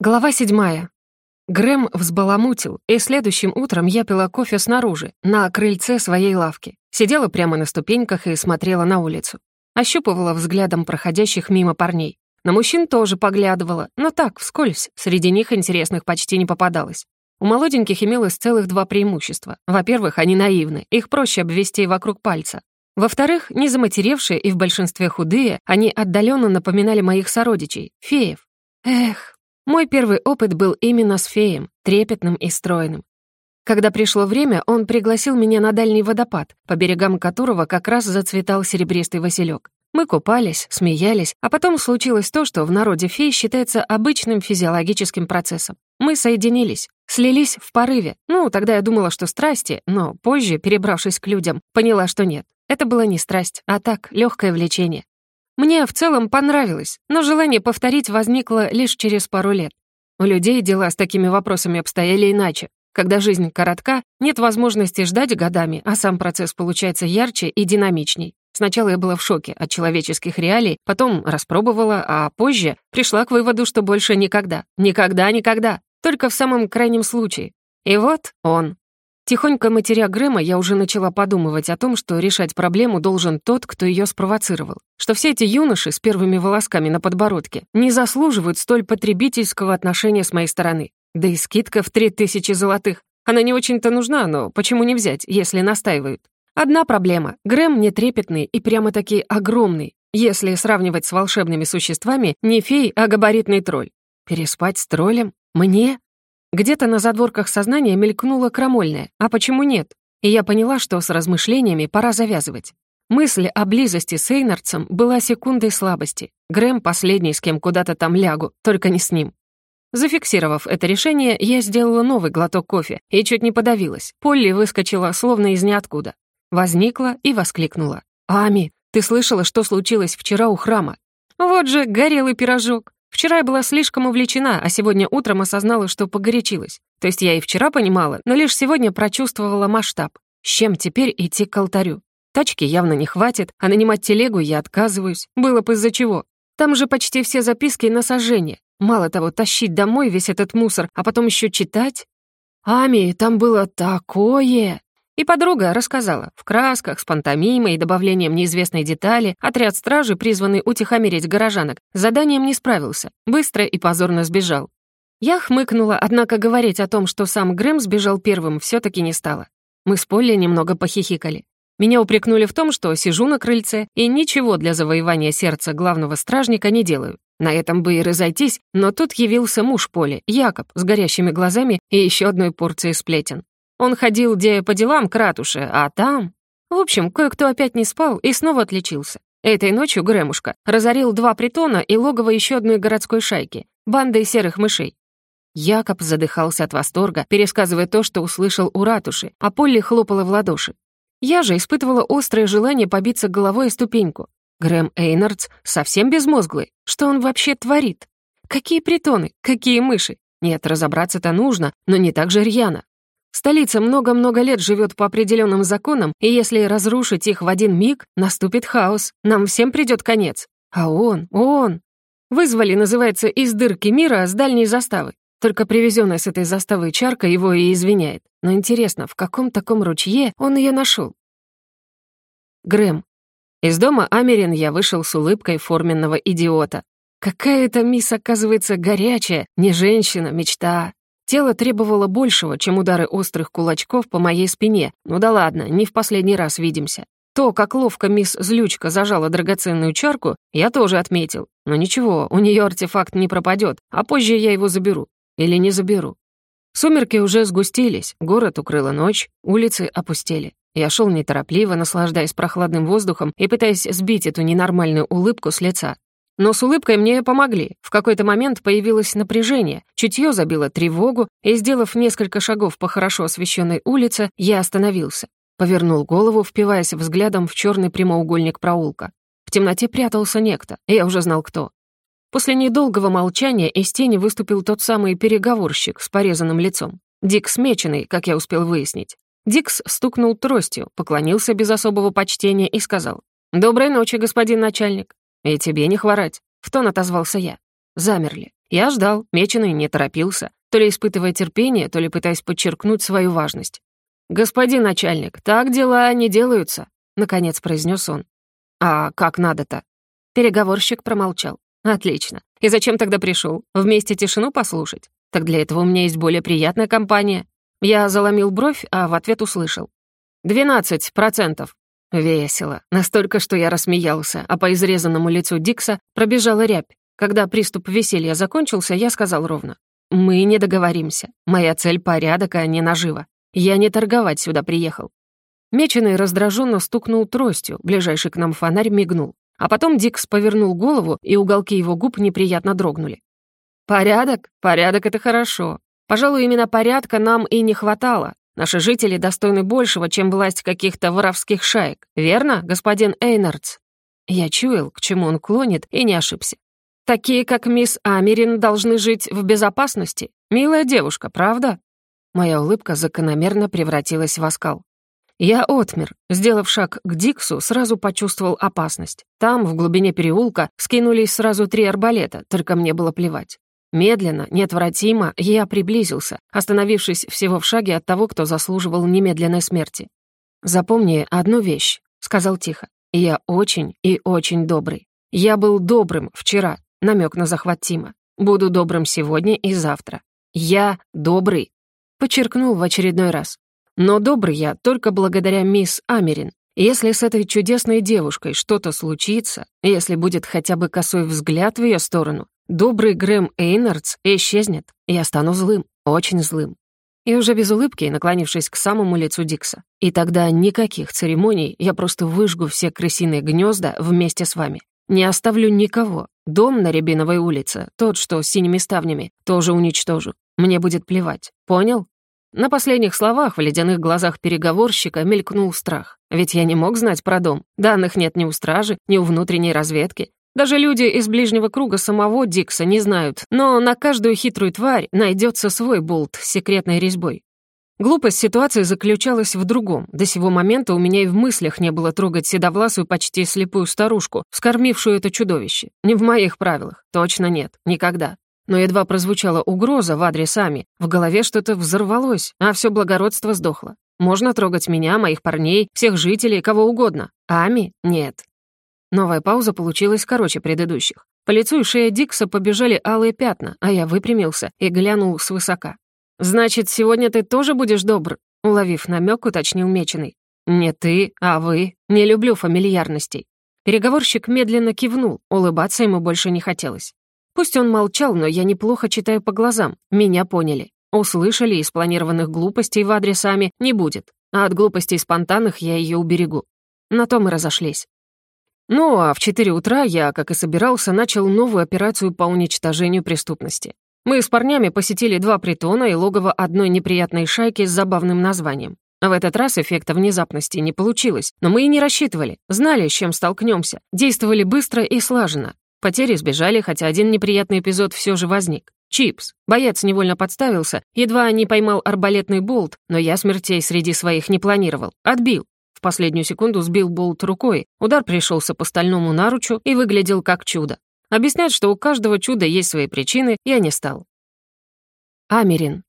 Глава седьмая. Грэм взбаламутил, и следующим утром я пила кофе снаружи, на крыльце своей лавки. Сидела прямо на ступеньках и смотрела на улицу. Ощупывала взглядом проходящих мимо парней. На мужчин тоже поглядывала, но так, вскользь, среди них интересных почти не попадалось. У молоденьких имелось целых два преимущества. Во-первых, они наивны, их проще обвести вокруг пальца. Во-вторых, не заматеревшие и в большинстве худые, они отдаленно напоминали моих сородичей, феев. Эх, мой первый опыт был именно с феем, трепетным и стройным. Когда пришло время, он пригласил меня на дальний водопад, по берегам которого как раз зацветал серебристый василек. Мы купались, смеялись, а потом случилось то, что в народе фей считается обычным физиологическим процессом. Мы соединились, слились в порыве. Ну, тогда я думала, что страсти, но позже, перебравшись к людям, поняла, что нет. Это была не страсть, а так, легкое влечение. Мне в целом понравилось, но желание повторить возникло лишь через пару лет. У людей дела с такими вопросами обстояли иначе. Когда жизнь коротка, нет возможности ждать годами, а сам процесс получается ярче и динамичней. Сначала я была в шоке от человеческих реалий, потом распробовала, а позже пришла к выводу, что больше никогда, никогда, никогда, только в самом крайнем случае. И вот он, Тихонько матеря Грэма я уже начала подумывать о том, что решать проблему должен тот, кто ее спровоцировал, что все эти юноши с первыми волосками на подбородке не заслуживают столь потребительского отношения с моей стороны. Да и скидка в три тысячи золотых. Она не очень-то нужна, но почему не взять, если настаивают? Одна проблема. Грэм не трепетный и прямо-таки огромный, если сравнивать с волшебными существами не фей, а габаритный тролль. Переспать с троллем? Мне? Где-то на задворках сознания мелькнуло крамольное «А почему нет?», и я поняла, что с размышлениями пора завязывать. Мысль о близости с Эйнардсом была секундой слабости. Грэм последний, с кем куда-то там лягу, только не с ним. Зафиксировав это решение, я сделала новый глоток кофе и чуть не подавилась. Полли выскочила словно из ниоткуда. Возникла и воскликнула. «Ами, ты слышала, что случилось вчера у храма?» «Вот же горелый пирожок!» Вчера я была слишком увлечена, а сегодня утром осознала, что погорячилась. То есть я и вчера понимала, но лишь сегодня прочувствовала масштаб. С чем теперь идти к алтарю? Тачки явно не хватит, а нанимать телегу я отказываюсь. Было бы из-за чего. Там же почти все записки на сожжение. Мало того, тащить домой весь этот мусор, а потом еще читать. «Ами, там было такое!» И подруга рассказала, в красках, с пантомимой и добавлением неизвестной детали, отряд стражи, призванный утихомирить горожанок, с заданием не справился, быстро и позорно сбежал. Я хмыкнула, однако говорить о том, что сам Грэм сбежал первым, все таки не стало. Мы с Полли немного похихикали. Меня упрекнули в том, что сижу на крыльце и ничего для завоевания сердца главного стражника не делаю. На этом бы и разойтись, но тут явился муж Поли, Якоб, с горящими глазами и еще одной порцией сплетен. Он ходил где по делам к ратуше, а там... В общем, кое-кто опять не спал и снова отличился. Этой ночью Грэмушка разорил два притона и логово еще одной городской шайки, бандой серых мышей. Якоб задыхался от восторга, пересказывая то, что услышал у ратуши, а Полли хлопала в ладоши. Я же испытывала острое желание побиться головой о ступеньку. Грэм Эйнардс совсем безмозглый. Что он вообще творит? Какие притоны? Какие мыши? Нет, разобраться-то нужно, но не так же рьяно. Столица много-много лет живет по определенным законам, и если разрушить их в один миг, наступит хаос, нам всем придет конец. А он, он... Вызвали, называется, из дырки мира с дальней заставы. Только привезенная с этой заставы чарка его и извиняет. Но интересно, в каком таком ручье он ее нашел? Грэм. Из дома Америн я вышел с улыбкой форменного идиота. Какая эта мисс, оказывается, горячая, не женщина, мечта. Тело требовало большего, чем удары острых кулачков по моей спине. Ну да ладно, не в последний раз видимся. То, как ловко мисс Злючка зажала драгоценную чарку, я тоже отметил. Но ничего, у нее артефакт не пропадет, а позже я его заберу. Или не заберу. Сумерки уже сгустились, город укрыла ночь, улицы опустели. Я шел неторопливо, наслаждаясь прохладным воздухом и пытаясь сбить эту ненормальную улыбку с лица. Но с улыбкой мне помогли. В какой-то момент появилось напряжение, чутье забило тревогу, и, сделав несколько шагов по хорошо освещенной улице, я остановился. Повернул голову, впиваясь взглядом в черный прямоугольник проулка. В темноте прятался некто, и я уже знал, кто. После недолгого молчания из тени выступил тот самый переговорщик с порезанным лицом. Дик Смеченый, как я успел выяснить. Дикс стукнул тростью, поклонился без особого почтения и сказал «Доброй ночи, господин начальник». «И тебе не хворать», — в тон отозвался я. Замерли. Я ждал, меченый не торопился, то ли испытывая терпение, то ли пытаясь подчеркнуть свою важность. «Господин начальник, так дела не делаются», — наконец произнес он. «А как надо-то?» Переговорщик промолчал. «Отлично. И зачем тогда пришел? Вместе тишину послушать? Так для этого у меня есть более приятная компания». Я заломил бровь, а в ответ услышал. «Двенадцать процентов». Весело. Настолько, что я рассмеялся, а по изрезанному лицу Дикса пробежала рябь. Когда приступ веселья закончился, я сказал ровно. «Мы не договоримся. Моя цель — порядок, а не нажива. Я не торговать сюда приехал». Меченый раздраженно стукнул тростью, ближайший к нам фонарь мигнул. А потом Дикс повернул голову, и уголки его губ неприятно дрогнули. «Порядок? Порядок — это хорошо. Пожалуй, именно порядка нам и не хватало. Наши жители достойны большего, чем власть каких-то воровских шаек. Верно, господин Эйнардс?» Я чуял, к чему он клонит, и не ошибся. «Такие, как мисс Америн, должны жить в безопасности. Милая девушка, правда?» Моя улыбка закономерно превратилась в оскал. Я отмер. Сделав шаг к Диксу, сразу почувствовал опасность. Там, в глубине переулка, скинулись сразу три арбалета, только мне было плевать. Медленно, неотвратимо я приблизился, остановившись всего в шаге от того, кто заслуживал немедленной смерти. «Запомни одну вещь», — сказал тихо. «Я очень и очень добрый. Я был добрым вчера», — намек на захват Тима. «Буду добрым сегодня и завтра. Я добрый», — подчеркнул в очередной раз. «Но добрый я только благодаря мисс Америн. Если с этой чудесной девушкой что-то случится, если будет хотя бы косой взгляд в ее сторону, Добрый Грэм Эйнардс исчезнет. и Я стану злым, очень злым. И уже без улыбки, наклонившись к самому лицу Дикса. И тогда никаких церемоний, я просто выжгу все крысиные гнезда вместе с вами. Не оставлю никого. Дом на Рябиновой улице, тот, что с синими ставнями, тоже уничтожу. Мне будет плевать. Понял? На последних словах в ледяных глазах переговорщика мелькнул страх. Ведь я не мог знать про дом. Данных нет ни у стражи, ни у внутренней разведки. Даже люди из ближнего круга самого Дикса не знают, но на каждую хитрую тварь найдется свой болт с секретной резьбой. Глупость ситуации заключалась в другом. До сего момента у меня и в мыслях не было трогать седовласую почти слепую старушку, вскормившую это чудовище. Не в моих правилах. Точно нет. Никогда. Но едва прозвучала угроза в адрес Ами, в голове что-то взорвалось, а все благородство сдохло. Можно трогать меня, моих парней, всех жителей, кого угодно. Ами? Нет. Новая пауза получилась короче предыдущих. По лицу и шее Дикса побежали алые пятна, а я выпрямился и глянул свысока. «Значит, сегодня ты тоже будешь добр?» Уловив намек, уточнил Меченый. «Не ты, а вы. Не люблю фамильярностей». Переговорщик медленно кивнул, улыбаться ему больше не хотелось. Пусть он молчал, но я неплохо читаю по глазам, меня поняли. Услышали из планированных глупостей в адресами не будет, а от глупостей спонтанных я ее уберегу. На том мы разошлись. Ну а в 4 утра я, как и собирался, начал новую операцию по уничтожению преступности. Мы с парнями посетили два притона и логово одной неприятной шайки с забавным названием. В этот раз эффекта внезапности не получилось, но мы и не рассчитывали, знали, с чем столкнемся, действовали быстро и слаженно. Потери сбежали, хотя один неприятный эпизод все же возник. Чипс. Боец невольно подставился, едва не поймал арбалетный болт, но я смертей среди своих не планировал. Отбил. В последнюю секунду сбил болт рукой, удар пришелся по стальному наручу и выглядел как чудо. Объяснять, что у каждого чуда есть свои причины, я не стал. Америн.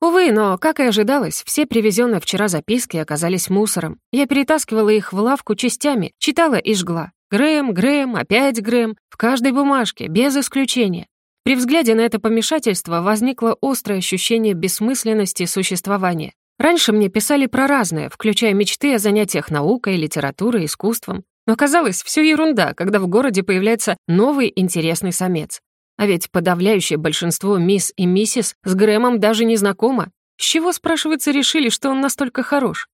Увы, но, как и ожидалось, все привезенные вчера записки оказались мусором. Я перетаскивала их в лавку частями, читала и жгла. Грэм, Грэм, опять Грэм, в каждой бумажке, без исключения. При взгляде на это помешательство возникло острое ощущение бессмысленности существования. Раньше мне писали про разное, включая мечты о занятиях наукой, литературой, искусством. Но казалось, все ерунда, когда в городе появляется новый интересный самец. А ведь подавляющее большинство мисс и миссис с Грэмом даже не знакомо. С чего, спрашивается, решили, что он настолько хорош?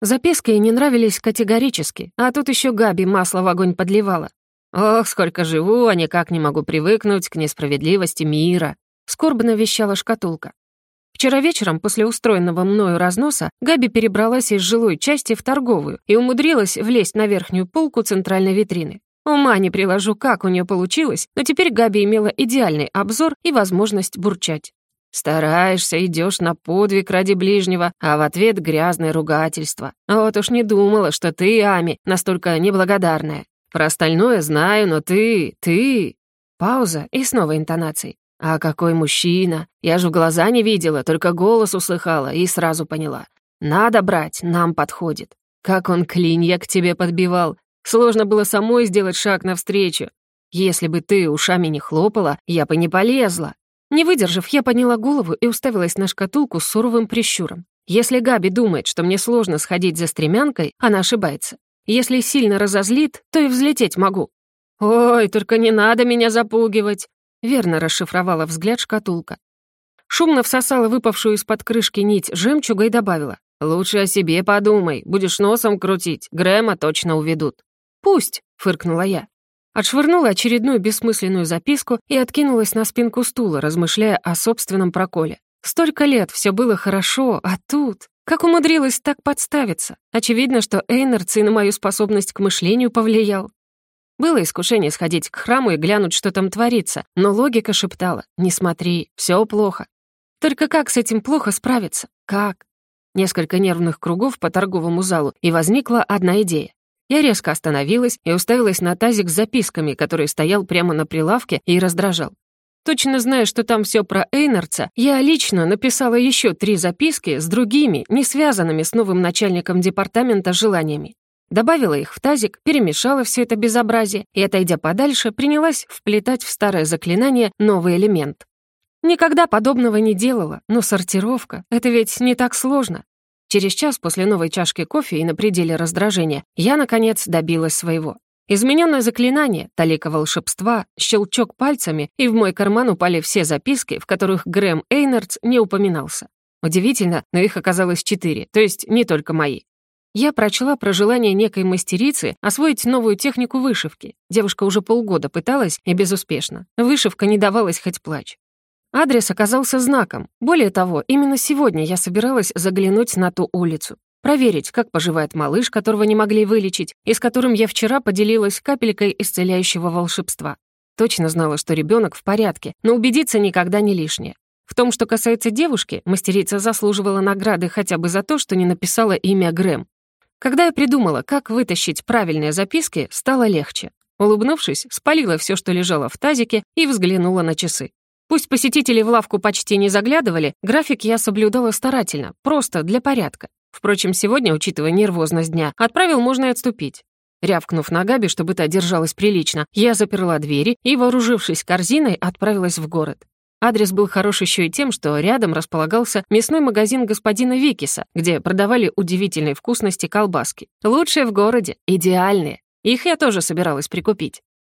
Записки не нравились категорически, а тут еще Габи масло в огонь подливала. «Ох, сколько живу, а никак не могу привыкнуть к несправедливости мира», — скорбно вещала шкатулка. Вчера вечером, после устроенного мною разноса, Габи перебралась из жилой части в торговую и умудрилась влезть на верхнюю полку центральной витрины. Ума не приложу, как у нее получилось, но теперь Габи имела идеальный обзор и возможность бурчать. Стараешься, идешь на подвиг ради ближнего, а в ответ грязное ругательство. Вот уж не думала, что ты, Ами, настолько неблагодарная. Про остальное знаю, но ты, ты...» Пауза и снова интонации. А какой мужчина! Я же в глаза не видела, только голос услыхала и сразу поняла. Надо брать, нам подходит. Как он клинья к тебе подбивал. Сложно было самой сделать шаг навстречу. Если бы ты ушами не хлопала, я бы не полезла. Не выдержав, я подняла голову и уставилась на шкатулку с суровым прищуром. Если Габи думает, что мне сложно сходить за стремянкой, она ошибается. Если сильно разозлит, то и взлететь могу. «Ой, только не надо меня запугивать!» Верно расшифровала взгляд шкатулка. Шумно всосала выпавшую из-под крышки нить жемчуга и добавила. «Лучше о себе подумай, будешь носом крутить, Грэма точно уведут». «Пусть», — фыркнула я. Отшвырнула очередную бессмысленную записку и откинулась на спинку стула, размышляя о собственном проколе. Столько лет все было хорошо, а тут... Как умудрилась так подставиться? Очевидно, что Эйнерц и на мою способность к мышлению повлиял. Было искушение сходить к храму и глянуть, что там творится, но логика шептала «Не смотри, все плохо». Только как с этим плохо справиться? Как? Несколько нервных кругов по торговому залу, и возникла одна идея. Я резко остановилась и уставилась на тазик с записками, который стоял прямо на прилавке и раздражал. Точно зная, что там все про Эйнарца, я лично написала еще три записки с другими, не связанными с новым начальником департамента желаниями. Добавила их в тазик, перемешала все это безобразие и, отойдя подальше, принялась вплетать в старое заклинание новый элемент. Никогда подобного не делала, но сортировка — это ведь не так сложно. Через час после новой чашки кофе и на пределе раздражения я, наконец, добилась своего. Измененное заклинание, талика волшебства, щелчок пальцами, и в мой карман упали все записки, в которых Грэм Эйнардс не упоминался. Удивительно, но их оказалось четыре, то есть не только мои. Я прочла про желание некой мастерицы освоить новую технику вышивки. Девушка уже полгода пыталась и безуспешно. Вышивка не давалась хоть плач. Адрес оказался знаком. Более того, именно сегодня я собиралась заглянуть на ту улицу. Проверить, как поживает малыш, которого не могли вылечить, и с которым я вчера поделилась капелькой исцеляющего волшебства. Точно знала, что ребенок в порядке, но убедиться никогда не лишнее. В том, что касается девушки, мастерица заслуживала награды хотя бы за то, что не написала имя Грэм. Когда я придумала, как вытащить правильные записки, стало легче. Улыбнувшись, спалила все, что лежало в тазике, и взглянула на часы. Пусть посетители в лавку почти не заглядывали, график я соблюдала старательно, просто для порядка. Впрочем, сегодня, учитывая нервозность дня, отправил можно и отступить. Рявкнув на Габи, чтобы та держалась прилично, я заперла двери и, вооружившись корзиной, отправилась в город. Адрес был хорош еще и тем, что рядом располагался мясной магазин господина Викиса, где продавали удивительные вкусности колбаски. Лучшие в городе, идеальные. Их я тоже собиралась прикупить.